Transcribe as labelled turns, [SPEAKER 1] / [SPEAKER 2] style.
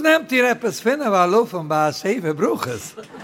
[SPEAKER 1] nehmt ihr etwas finden, weil Luft und bei Seife Bruches?